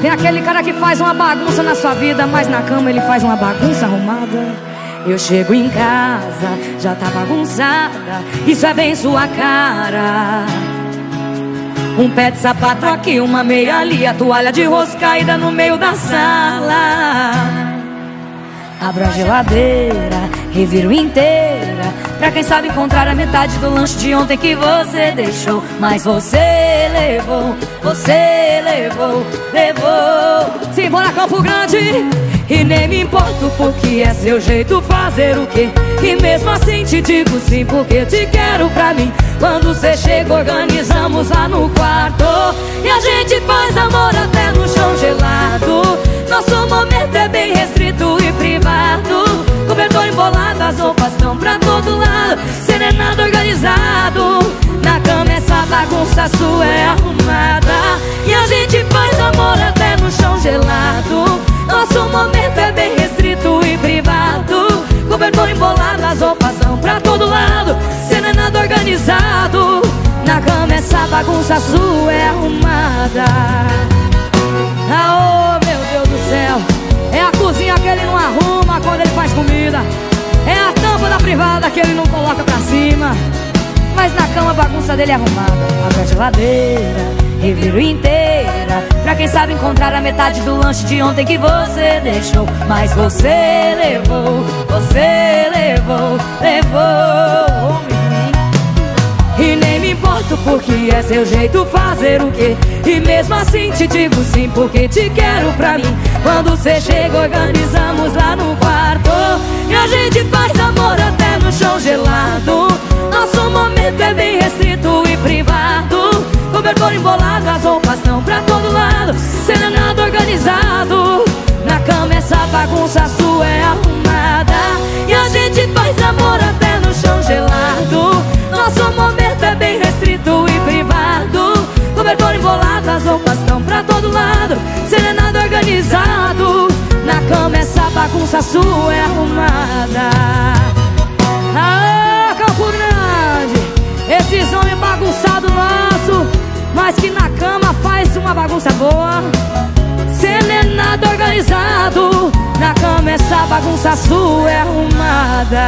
Tem aquele cara que faz uma bagunça na sua vida, mas na cama ele faz uma bagunça arrumada. Eu chego em casa, já tá bagunçada, isso é bem sua cara. Um pé de sapato aqui, uma meia ali, a toalha de rosto caída no meio da sala. Abro a geladeira, reviro inteira Pra quem sabe encontrar a metade do lanche de ontem que você deixou Mas você levou, você levou, levou. Simbora Campo Grande E nem me importo porque é seu jeito fazer o quê. E mesmo assim te digo sim porque te quero pra mim. Quando você chega organizamos lá no quarto. E a gente faz amor até no chão gelado bagunça sua é arrumada. E a gente faz amor até no chão gelado. Nosso momento é bem restrito e privado. Cobertor embolado, as roupas estão pra todo lado. Serenado organizado. Na cama essa bagunça sua é arrumada. Ah, oh, meu Deus do céu. É a cozinha que ele não arruma quando ele faz comida. É a tampa da privada que ele não coloca pra cima Mas na cama a bagunça dele é arrumada. Abre a geladeira, reviro inteira. Pra quem sabe encontrar a metade do lanche de ontem que você deixou. Mas você levou, você levou, levou e nem me importo porque é seu jeito fazer o quê. E mesmo assim te digo sim porque te quero pra mim. Quando você chega organizamos lá no quarto Cobertor embolado, as roupas estão pra todo lado. Serenado organizado. Na cama essa bagunça sua é arrumada. E a gente faz amor até no chão gelado. Nosso momento é bem restrito e privado. Cobertor embolado, as roupas estão pra todo lado. Serenado organizado. Na cama essa bagunça sua é arrumada Mas que na cama faz uma bagunça boa. Serenado organizado Na cama essa bagunça sua é arrumada